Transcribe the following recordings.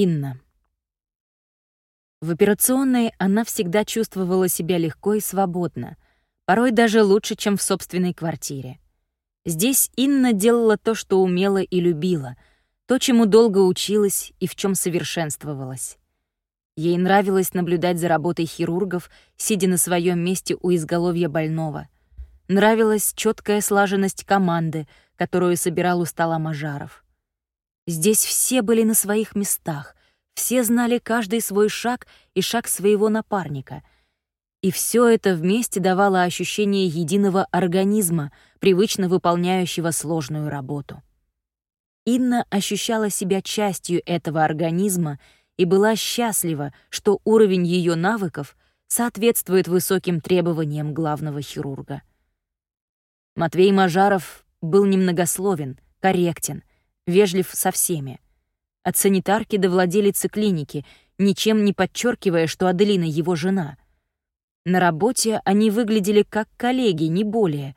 Инна. В операционной она всегда чувствовала себя легко и свободно, порой даже лучше, чем в собственной квартире. Здесь Инна делала то, что умела и любила, то, чему долго училась и в чем совершенствовалась. Ей нравилось наблюдать за работой хирургов, сидя на своем месте у изголовья больного. Нравилась четкая слаженность команды, которую собирал устала Мажаров. Здесь все были на своих местах, все знали каждый свой шаг и шаг своего напарника. И все это вместе давало ощущение единого организма, привычно выполняющего сложную работу. Инна ощущала себя частью этого организма и была счастлива, что уровень ее навыков соответствует высоким требованиям главного хирурга. Матвей Мажаров был немногословен, корректен, вежлив со всеми. От санитарки до владелицы клиники, ничем не подчеркивая, что Аделина его жена. На работе они выглядели как коллеги, не более.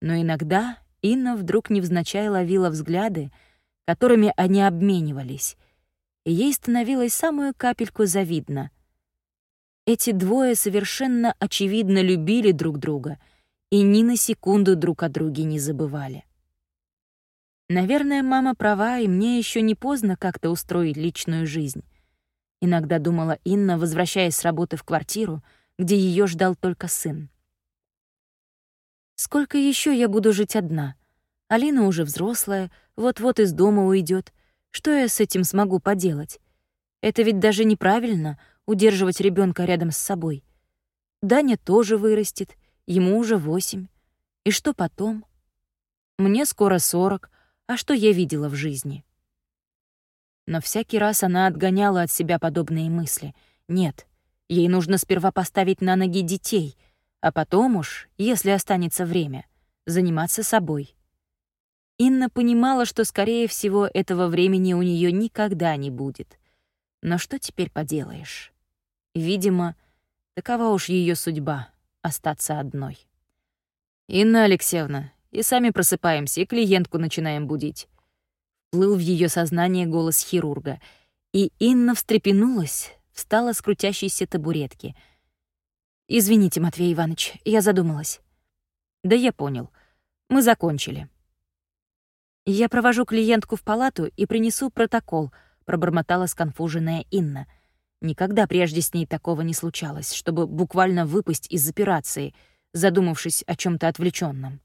Но иногда Инна вдруг невзначай ловила взгляды, которыми они обменивались, и ей становилось самую капельку завидно. Эти двое совершенно очевидно любили друг друга и ни на секунду друг о друге не забывали. Наверное, мама права, и мне еще не поздно как-то устроить личную жизнь. Иногда думала Инна, возвращаясь с работы в квартиру, где ее ждал только сын. Сколько еще я буду жить одна? Алина уже взрослая, вот-вот из дома уйдет. Что я с этим смогу поделать? Это ведь даже неправильно — удерживать ребенка рядом с собой. Даня тоже вырастет, ему уже восемь. И что потом? Мне скоро сорок, а что я видела в жизни? Но всякий раз она отгоняла от себя подобные мысли. Нет, ей нужно сперва поставить на ноги детей, а потом уж, если останется время, заниматься собой. Инна понимала, что, скорее всего, этого времени у нее никогда не будет. Но что теперь поделаешь? Видимо, такова уж ее судьба — остаться одной. «Инна Алексеевна, и сами просыпаемся, и клиентку начинаем будить. Плыл в ее сознание голос хирурга, и Инна встрепенулась, встала с крутящейся табуретки. «Извините, Матвей Иванович, я задумалась». «Да я понял. Мы закончили». «Я провожу клиентку в палату и принесу протокол», — пробормотала сконфуженная Инна. Никогда прежде с ней такого не случалось, чтобы буквально выпасть из операции, задумавшись о чем то отвлеченном.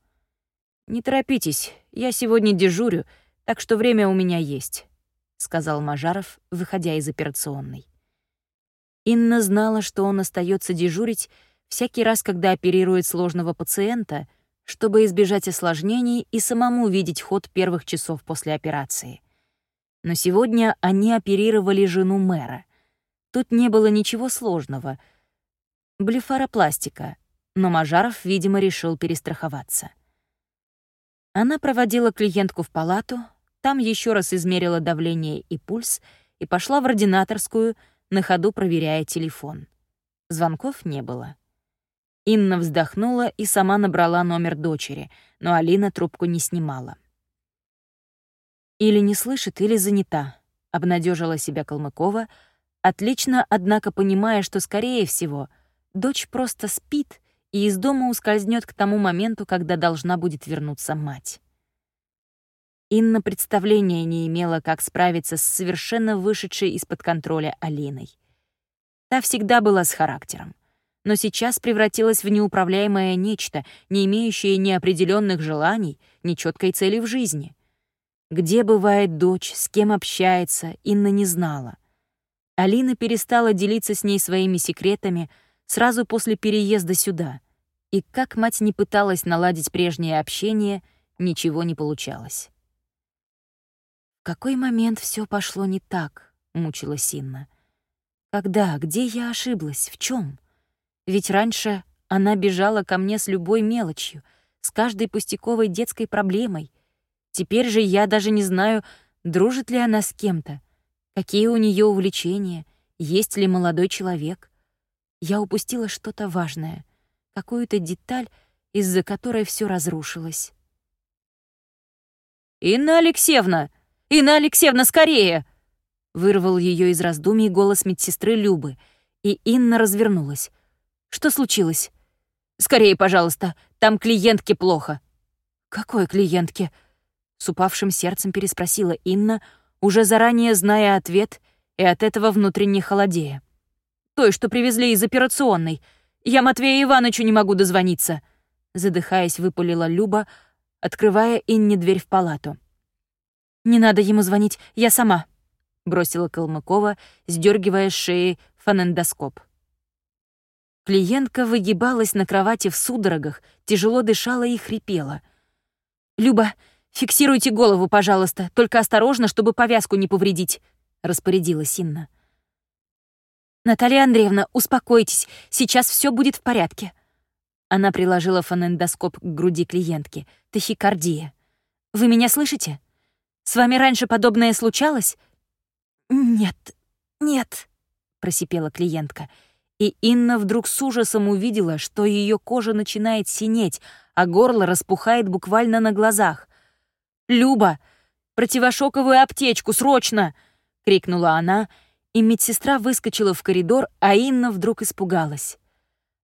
«Не торопитесь, я сегодня дежурю, так что время у меня есть», — сказал Мажаров, выходя из операционной. Инна знала, что он остается дежурить всякий раз, когда оперирует сложного пациента, чтобы избежать осложнений и самому видеть ход первых часов после операции. Но сегодня они оперировали жену мэра. Тут не было ничего сложного. Блефаропластика, но Мажаров, видимо, решил перестраховаться. Она проводила клиентку в палату, там еще раз измерила давление и пульс и пошла в ординаторскую, на ходу проверяя телефон. Звонков не было. Инна вздохнула и сама набрала номер дочери, но Алина трубку не снимала. «Или не слышит, или занята», — обнадежила себя Калмыкова, отлично, однако понимая, что, скорее всего, дочь просто спит и из дома ускользнет к тому моменту, когда должна будет вернуться мать. Инна представления не имела, как справиться с совершенно вышедшей из-под контроля Алиной. Та всегда была с характером, но сейчас превратилась в неуправляемое нечто, не имеющее ни определенных желаний, ни четкой цели в жизни. Где бывает дочь, с кем общается, Инна не знала. Алина перестала делиться с ней своими секретами — сразу после переезда сюда, и как мать не пыталась наладить прежнее общение, ничего не получалось. В какой момент все пошло не так, мучилась Инна. Когда, где я ошиблась, в чем? Ведь раньше она бежала ко мне с любой мелочью, с каждой пустяковой детской проблемой. Теперь же я даже не знаю, дружит ли она с кем-то, какие у нее увлечения, есть ли молодой человек. Я упустила что-то важное, какую-то деталь, из-за которой все разрушилось. «Инна Алексеевна! Инна Алексеевна, скорее!» Вырвал ее из раздумий голос медсестры Любы, и Инна развернулась. «Что случилось?» «Скорее, пожалуйста, там клиентке плохо». «Какой клиентке?» С упавшим сердцем переспросила Инна, уже заранее зная ответ и от этого внутренне холодея. «Той, что привезли из операционной. Я Матвею Ивановичу не могу дозвониться», задыхаясь, выпалила Люба, открывая Инне дверь в палату. «Не надо ему звонить, я сама», — бросила Калмыкова, сдергивая с шеи фонендоскоп. Клиентка выгибалась на кровати в судорогах, тяжело дышала и хрипела. «Люба, фиксируйте голову, пожалуйста, только осторожно, чтобы повязку не повредить», — распорядилась Инна. «Наталья Андреевна, успокойтесь, сейчас все будет в порядке». Она приложила фонендоскоп к груди клиентки. Тахикардия. «Вы меня слышите? С вами раньше подобное случалось?» «Нет, нет», — просипела клиентка. И Инна вдруг с ужасом увидела, что ее кожа начинает синеть, а горло распухает буквально на глазах. «Люба, противошоковую аптечку, срочно!» — крикнула она, — и медсестра выскочила в коридор, а Инна вдруг испугалась.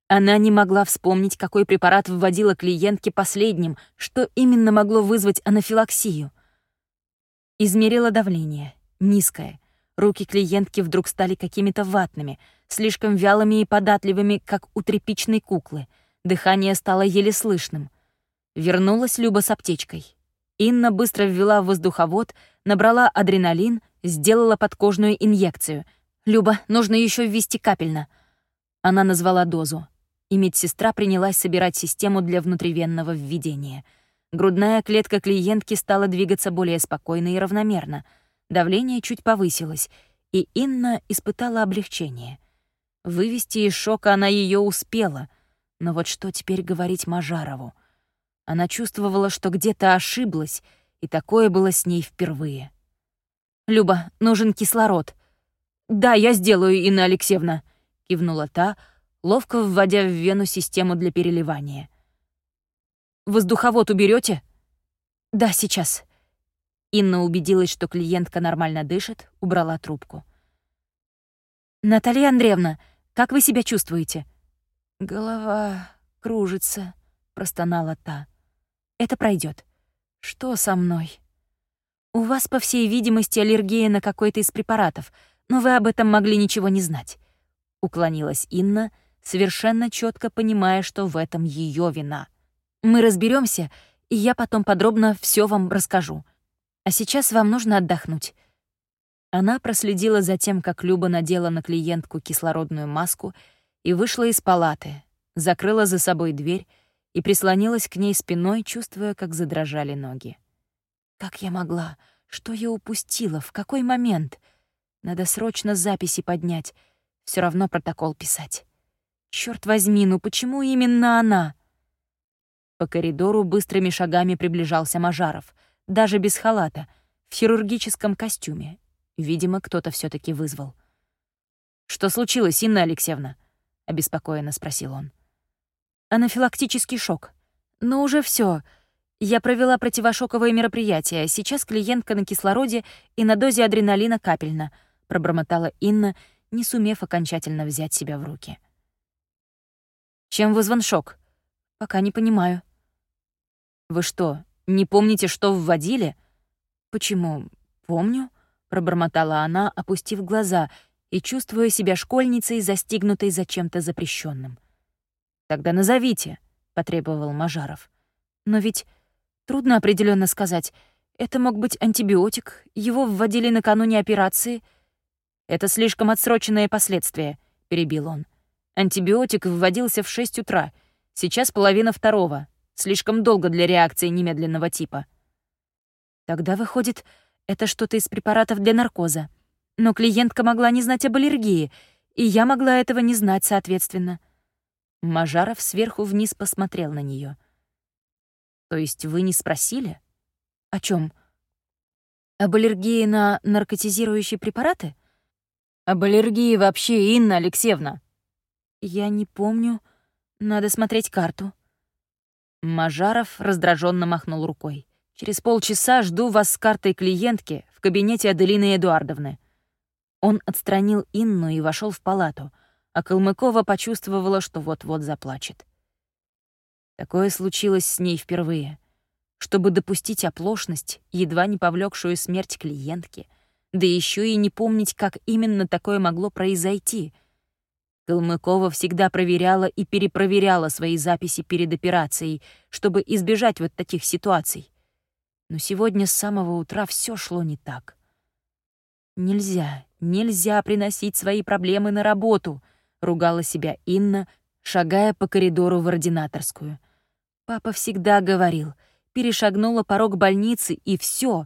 Она не могла вспомнить, какой препарат вводила клиентке последним, что именно могло вызвать анафилаксию. Измерила давление. Низкое. Руки клиентки вдруг стали какими-то ватными, слишком вялыми и податливыми, как у тряпичной куклы. Дыхание стало еле слышным. Вернулась Люба с аптечкой. Инна быстро ввела в воздуховод, набрала адреналин — Сделала подкожную инъекцию. «Люба, нужно еще ввести капельно». Она назвала дозу. И медсестра принялась собирать систему для внутривенного введения. Грудная клетка клиентки стала двигаться более спокойно и равномерно. Давление чуть повысилось, и Инна испытала облегчение. Вывести из шока она ее успела. Но вот что теперь говорить Мажарову? Она чувствовала, что где-то ошиблась, и такое было с ней впервые. «Люба, нужен кислород». «Да, я сделаю, Инна Алексеевна», — кивнула та, ловко вводя в вену систему для переливания. «Воздуховод уберете? «Да, сейчас». Инна убедилась, что клиентка нормально дышит, убрала трубку. «Наталья Андреевна, как вы себя чувствуете?» «Голова кружится», — простонала та. «Это пройдет. Что со мной?» «У вас, по всей видимости, аллергия на какой-то из препаратов, но вы об этом могли ничего не знать», — уклонилась Инна, совершенно четко понимая, что в этом ее вина. «Мы разберемся, и я потом подробно все вам расскажу. А сейчас вам нужно отдохнуть». Она проследила за тем, как Люба надела на клиентку кислородную маску и вышла из палаты, закрыла за собой дверь и прислонилась к ней спиной, чувствуя, как задрожали ноги. Как я могла? Что я упустила? В какой момент? Надо срочно записи поднять. Все равно протокол писать. Черт возьми, ну почему именно она? По коридору быстрыми шагами приближался Мажаров, даже без халата, в хирургическом костюме. Видимо, кто-то все таки вызвал. «Что случилось, Инна Алексеевна?» — обеспокоенно спросил он. «Анафилактический шок. Но уже все. Я провела противошоковое мероприятие. Сейчас клиентка на кислороде и на дозе адреналина капельно», — пробормотала Инна, не сумев окончательно взять себя в руки. «Чем вызван шок?» «Пока не понимаю». «Вы что, не помните, что вводили?» «Почему? Помню», — пробормотала она, опустив глаза и чувствуя себя школьницей, застигнутой за чем-то запрещенным. «Тогда назовите», — потребовал Мажаров. «Но ведь Трудно определенно сказать. Это мог быть антибиотик, его вводили накануне операции. Это слишком отсроченные последствия, перебил он. Антибиотик вводился в 6 утра. Сейчас половина второго. Слишком долго для реакции немедленного типа. Тогда выходит, это что-то из препаратов для наркоза. Но клиентка могла не знать об аллергии, и я могла этого не знать, соответственно. Мажаров сверху вниз посмотрел на нее. То есть вы не спросили? О чем? Об аллергии на наркотизирующие препараты? Об аллергии вообще, Инна Алексеевна. Я не помню. Надо смотреть карту. Мажаров раздраженно махнул рукой. Через полчаса жду вас с картой клиентки в кабинете Аделины Эдуардовны. Он отстранил Инну и вошел в палату, а Калмыкова почувствовала, что вот-вот заплачет. Такое случилось с ней впервые. Чтобы допустить оплошность, едва не повлекшую смерть клиентки, да еще и не помнить, как именно такое могло произойти. Калмыкова всегда проверяла и перепроверяла свои записи перед операцией, чтобы избежать вот таких ситуаций. Но сегодня с самого утра все шло не так. Нельзя, нельзя приносить свои проблемы на работу, ругала себя Инна, шагая по коридору в ординаторскую. Папа всегда говорил, перешагнула порог больницы и все.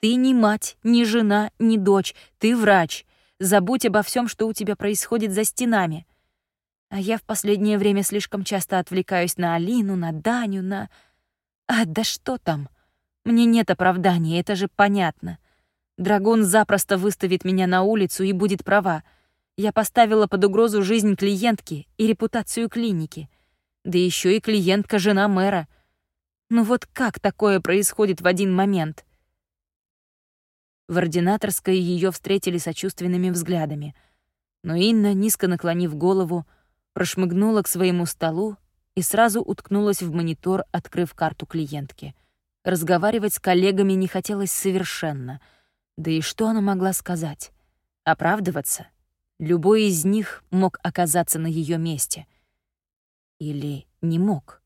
Ты не мать, не жена, не дочь, ты врач. Забудь обо всем, что у тебя происходит за стенами. А я в последнее время слишком часто отвлекаюсь на Алину, на Даню, на... А, да что там? Мне нет оправдания, это же понятно. Драгон запросто выставит меня на улицу и будет права. Я поставила под угрозу жизнь клиентки и репутацию клиники. Да еще и клиентка — жена мэра. Ну вот как такое происходит в один момент? В ординаторской ее встретили сочувственными взглядами. Но Инна, низко наклонив голову, прошмыгнула к своему столу и сразу уткнулась в монитор, открыв карту клиентки. Разговаривать с коллегами не хотелось совершенно — да и что она могла сказать? Оправдываться? Любой из них мог оказаться на ее месте. Или не мог?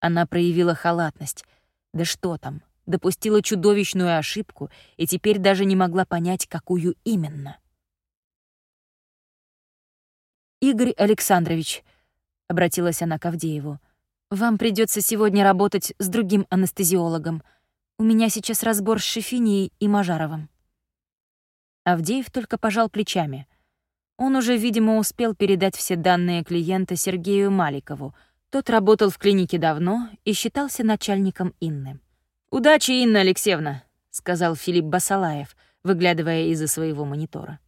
Она проявила халатность. Да что там, допустила чудовищную ошибку и теперь даже не могла понять, какую именно. «Игорь Александрович», — обратилась она к Авдееву, — «вам придется сегодня работать с другим анестезиологом — у меня сейчас разбор с Шефинией и Мажаровым». Авдеев только пожал плечами. Он уже, видимо, успел передать все данные клиента Сергею Маликову. Тот работал в клинике давно и считался начальником Инны. «Удачи, Инна Алексеевна», — сказал Филипп Басалаев, выглядывая из-за своего монитора.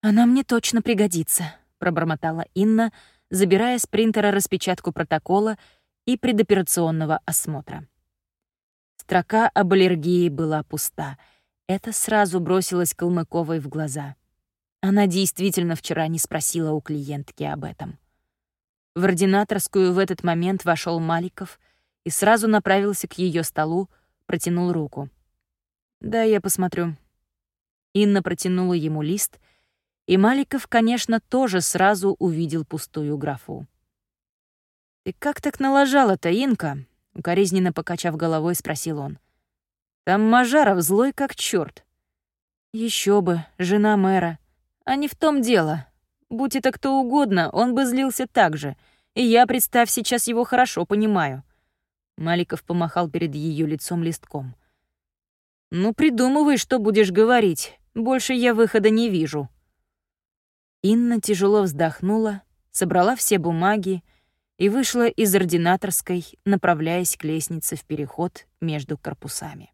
«Она мне точно пригодится», — пробормотала Инна, забирая с принтера распечатку протокола и предоперационного осмотра. Строка об аллергии была пуста. Это сразу бросилось Калмыковой в глаза. Она действительно вчера не спросила у клиентки об этом. В ординаторскую в этот момент вошел Маликов и сразу направился к ее столу, протянул руку. «Да, я посмотрю». Инна протянула ему лист, и Маликов, конечно, тоже сразу увидел пустую графу. «Ты как так налажала-то, Инка?» Укоризненно покачав головой, спросил он. «Там Мажаров злой как черт. Еще бы, жена мэра. А не в том дело. Будь это кто угодно, он бы злился так же. И я, представь, сейчас его хорошо понимаю». Маликов помахал перед ее лицом листком. «Ну, придумывай, что будешь говорить. Больше я выхода не вижу». Инна тяжело вздохнула, собрала все бумаги, и вышла из ординаторской, направляясь к лестнице в переход между корпусами.